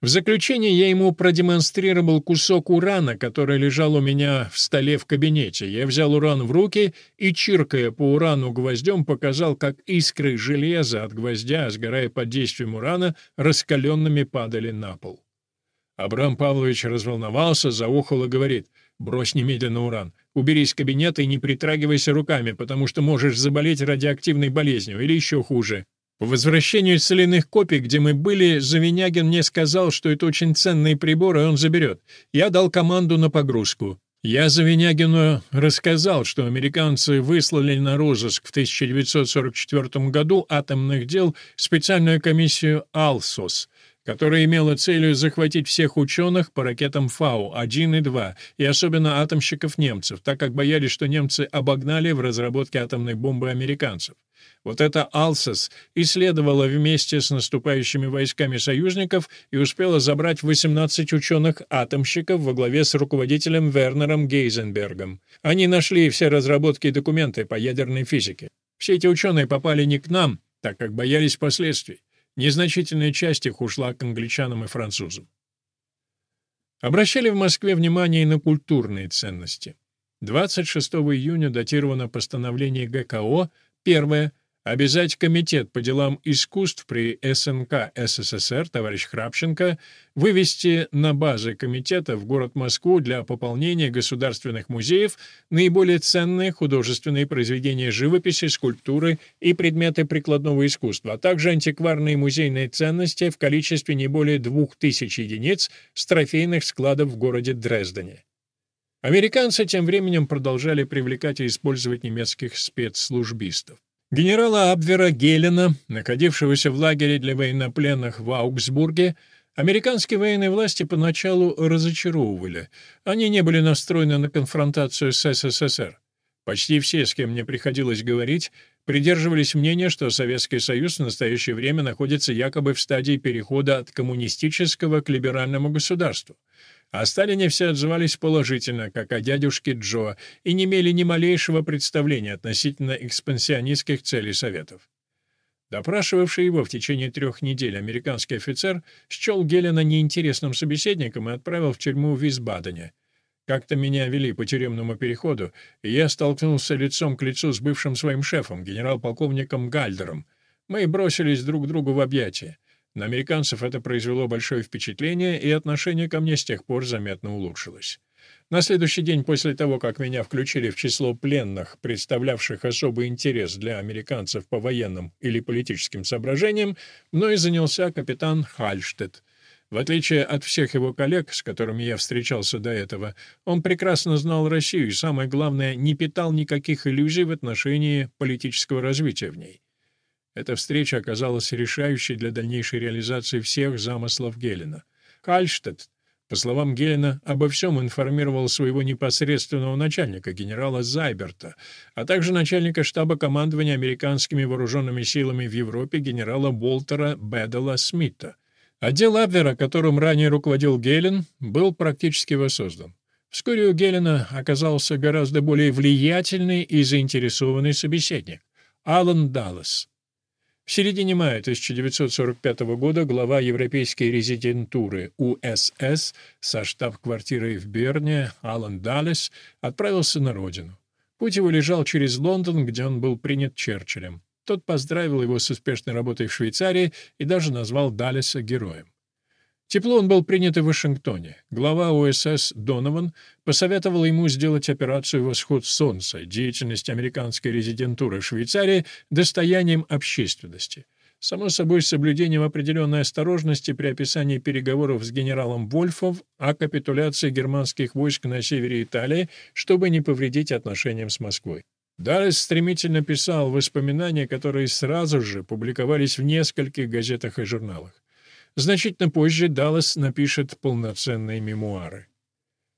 В заключение я ему продемонстрировал кусок урана, который лежал у меня в столе в кабинете. Я взял уран в руки и, чиркая по урану гвоздем, показал, как искры железа от гвоздя, сгорая под действием урана, раскаленными падали на пол. Абрам Павлович разволновался, заохал и говорит, «Брось немедленно уран, уберись из кабинета и не притрагивайся руками, потому что можешь заболеть радиоактивной болезнью или еще хуже». По возвращению из соляных копий, где мы были, Завинягин мне сказал, что это очень ценные приборы, и он заберет. Я дал команду на погрузку. Я Завинягину рассказал, что американцы выслали на розыск в 1944 году атомных дел специальную комиссию «Алсос», которая имела целью захватить всех ученых по ракетам Фау-1 и 2, и особенно атомщиков немцев, так как боялись, что немцы обогнали в разработке атомной бомбы американцев. Вот эта Алсос исследовала вместе с наступающими войсками союзников и успела забрать 18 ученых-атомщиков во главе с руководителем Вернером Гейзенбергом. Они нашли все разработки и документы по ядерной физике. Все эти ученые попали не к нам, так как боялись последствий. Незначительная часть их ушла к англичанам и французам. Обращали в Москве внимание и на культурные ценности. 26 июня датировано постановление ГКО, первое — обязать Комитет по делам искусств при СНК СССР товарищ Храпченко вывести на базы комитета в город Москву для пополнения государственных музеев наиболее ценные художественные произведения живописи, скульптуры и предметы прикладного искусства, а также антикварные музейные ценности в количестве не более 2000 единиц с трофейных складов в городе Дрездене. Американцы тем временем продолжали привлекать и использовать немецких спецслужбистов. Генерала Абвера Гелена, находившегося в лагере для военнопленных в Аугсбурге, американские военные власти поначалу разочаровывали. Они не были настроены на конфронтацию с СССР. Почти все, с кем мне приходилось говорить, придерживались мнения, что Советский Союз в настоящее время находится якобы в стадии перехода от коммунистического к либеральному государству. О Сталине все отзывались положительно, как о дядюшке Джо, и не имели ни малейшего представления относительно экспансионистских целей Советов. Допрашивавший его в течение трех недель американский офицер счел Гелена неинтересным собеседником и отправил в тюрьму в Висбадене. Как-то меня вели по тюремному переходу, и я столкнулся лицом к лицу с бывшим своим шефом, генерал-полковником Гальдером. Мы бросились друг другу в объятия. На американцев это произвело большое впечатление, и отношение ко мне с тех пор заметно улучшилось. На следующий день после того, как меня включили в число пленных, представлявших особый интерес для американцев по военным или политическим соображениям, мной занялся капитан Хальштедт. В отличие от всех его коллег, с которыми я встречался до этого, он прекрасно знал Россию и, самое главное, не питал никаких иллюзий в отношении политического развития в ней. Эта встреча оказалась решающей для дальнейшей реализации всех замыслов Гелена. Хальштедт, по словам Гелена, обо всем информировал своего непосредственного начальника, генерала Зайберта, а также начальника штаба командования американскими вооруженными силами в Европе генерала Уолтера Бэддела Смита. Отдел Абвера, которым ранее руководил Гелен, был практически воссоздан. Вскоре у Гелена оказался гораздо более влиятельный и заинтересованный собеседник — Алан Даллас. В середине мая 1945 года глава европейской резидентуры УСС со штаб-квартирой в Берне Алан Даллес отправился на родину. Путь его лежал через Лондон, где он был принят Черчиллем. Тот поздравил его с успешной работой в Швейцарии и даже назвал Даллеса героем. Тепло он был принят и в Вашингтоне. Глава ОСС Донован посоветовал ему сделать операцию «Восход солнца», деятельность американской резидентуры Швейцарии, достоянием общественности. Само собой, с соблюдением определенной осторожности при описании переговоров с генералом Вольфом о капитуляции германских войск на севере Италии, чтобы не повредить отношениям с Москвой. Даллес стремительно писал воспоминания, которые сразу же публиковались в нескольких газетах и журналах. Значительно позже Даллас напишет полноценные мемуары.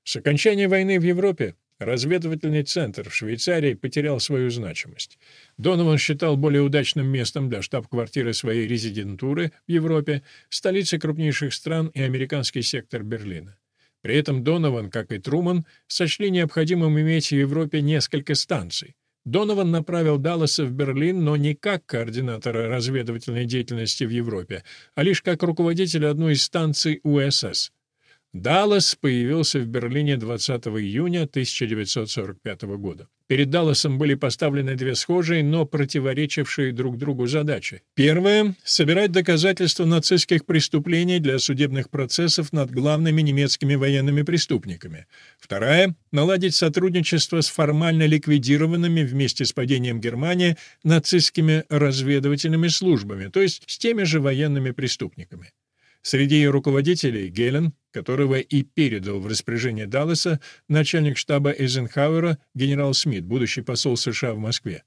С окончания войны в Европе разведывательный центр в Швейцарии потерял свою значимость. Донован считал более удачным местом для штаб-квартиры своей резидентуры в Европе столицы крупнейших стран и американский сектор Берлина. При этом Донован, как и Труман, сочли необходимым иметь в Европе несколько станций. Донован направил Далласа в Берлин, но не как координатора разведывательной деятельности в Европе, а лишь как руководителя одной из станций УСС. Даллас появился в Берлине 20 июня 1945 года. Перед Далласом были поставлены две схожие, но противоречившие друг другу задачи. Первая — собирать доказательства нацистских преступлений для судебных процессов над главными немецкими военными преступниками. Вторая — наладить сотрудничество с формально ликвидированными вместе с падением Германии нацистскими разведывательными службами, то есть с теми же военными преступниками. Среди ее руководителей Гелен, которого и передал в распоряжение Далласа начальник штаба Эйзенхауэра генерал Смит, будущий посол США в Москве.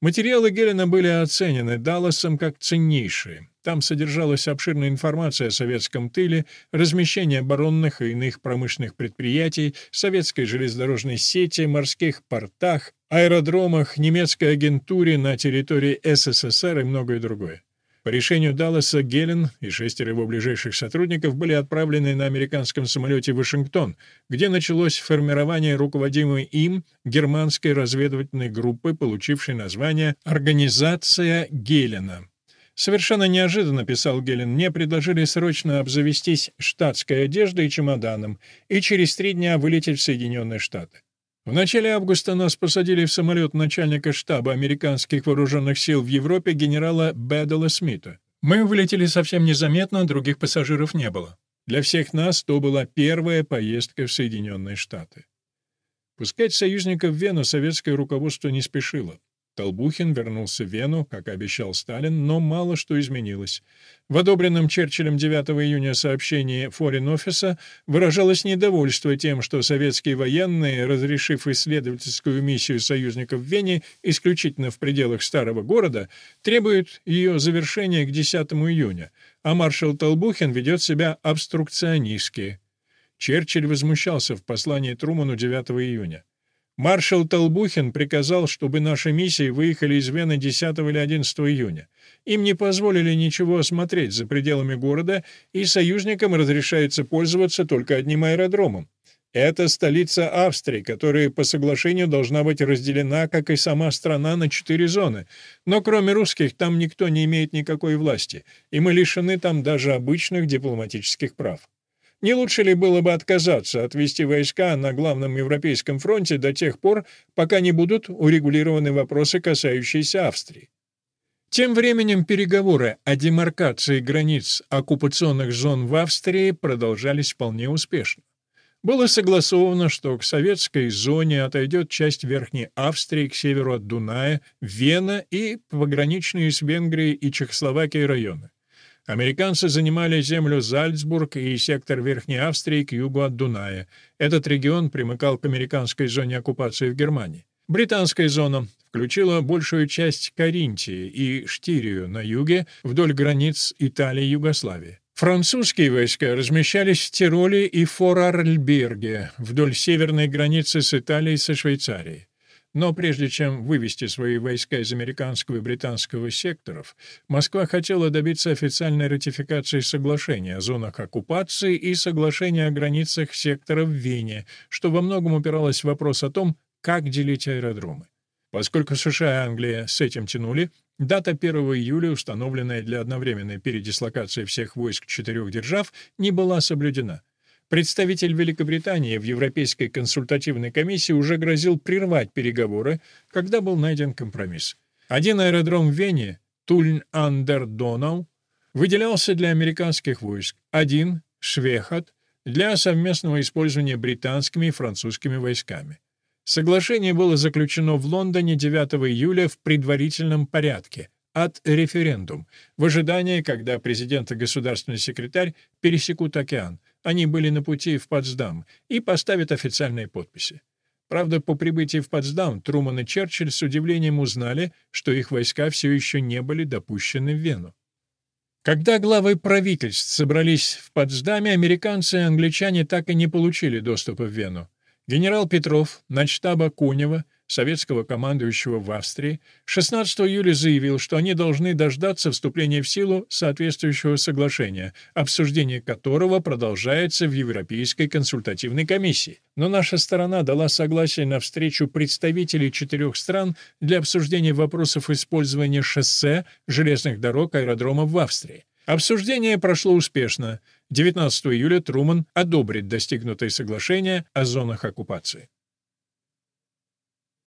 Материалы Гелена были оценены Далласом как ценнейшие. Там содержалась обширная информация о советском тыле, размещение оборонных и иных промышленных предприятий, советской железнодорожной сети, морских портах, аэродромах, немецкой агентуре на территории СССР и многое другое. По решению Далласа Гелен и шестеро его ближайших сотрудников были отправлены на американском самолете в Вашингтон, где началось формирование руководимой им германской разведывательной группы, получившей название «Организация Гелена». Совершенно неожиданно, писал Гелен, мне предложили срочно обзавестись штатской одеждой и чемоданом и через три дня вылететь в Соединенные Штаты. В начале августа нас посадили в самолет начальника штаба американских вооруженных сил в Европе генерала Бэддала Смита. Мы вылетели совсем незаметно, других пассажиров не было. Для всех нас то была первая поездка в Соединенные Штаты. Пускать союзников в Вену советское руководство не спешило. Толбухин вернулся в Вену, как обещал Сталин, но мало что изменилось. В одобренном Черчиллем 9 июня сообщении Office выражалось недовольство тем, что советские военные, разрешив исследовательскую миссию союзников в Вене исключительно в пределах старого города, требуют ее завершения к 10 июня, а маршал Толбухин ведет себя обструкционистски. Черчилль возмущался в послании Труману 9 июня. Маршал Толбухин приказал, чтобы наши миссии выехали из Вены 10 или 11 июня. Им не позволили ничего осмотреть за пределами города, и союзникам разрешается пользоваться только одним аэродромом. Это столица Австрии, которая по соглашению должна быть разделена, как и сама страна, на четыре зоны. Но кроме русских там никто не имеет никакой власти, и мы лишены там даже обычных дипломатических прав. Не лучше ли было бы отказаться от вести войска на главном европейском фронте до тех пор, пока не будут урегулированы вопросы, касающиеся Австрии? Тем временем переговоры о демаркации границ оккупационных зон в Австрии продолжались вполне успешно. Было согласовано, что к советской зоне отойдет часть Верхней Австрии к северу от Дуная, Вена и пограничные с Венгрией и Чехословакией районы. Американцы занимали землю Зальцбург и сектор Верхней Австрии к югу от Дуная. Этот регион примыкал к американской зоне оккупации в Германии. Британская зона включила большую часть Каринтии и Штирию на юге вдоль границ Италии и Югославии. Французские войска размещались в Тироле и Форарльберге вдоль северной границы с Италией и со Швейцарией. Но прежде чем вывести свои войска из американского и британского секторов, Москва хотела добиться официальной ратификации соглашения о зонах оккупации и соглашения о границах сектора в Вене, что во многом упиралось в вопрос о том, как делить аэродромы. Поскольку США и Англия с этим тянули, дата 1 июля, установленная для одновременной передислокации всех войск четырех держав, не была соблюдена. Представитель Великобритании в Европейской консультативной комиссии уже грозил прервать переговоры, когда был найден компромисс. Один аэродром в Вене, Тульн-Андер-Донау, выделялся для американских войск, один, Швехат, для совместного использования британскими и французскими войсками. Соглашение было заключено в Лондоне 9 июля в предварительном порядке, от референдум, в ожидании, когда президент и государственный секретарь пересекут океан, они были на пути в Потсдам и поставят официальные подписи. Правда, по прибытии в Потсдам Труман и Черчилль с удивлением узнали, что их войска все еще не были допущены в Вену. Когда главы правительств собрались в Потсдаме, американцы и англичане так и не получили доступа в Вену. Генерал Петров, начштаба Кунева, советского командующего в Австрии, 16 июля заявил, что они должны дождаться вступления в силу соответствующего соглашения, обсуждение которого продолжается в Европейской консультативной комиссии. Но наша сторона дала согласие на встречу представителей четырех стран для обсуждения вопросов использования шоссе, железных дорог, аэродромов в Австрии. Обсуждение прошло успешно. 19 июля Труман одобрит достигнутое соглашение о зонах оккупации.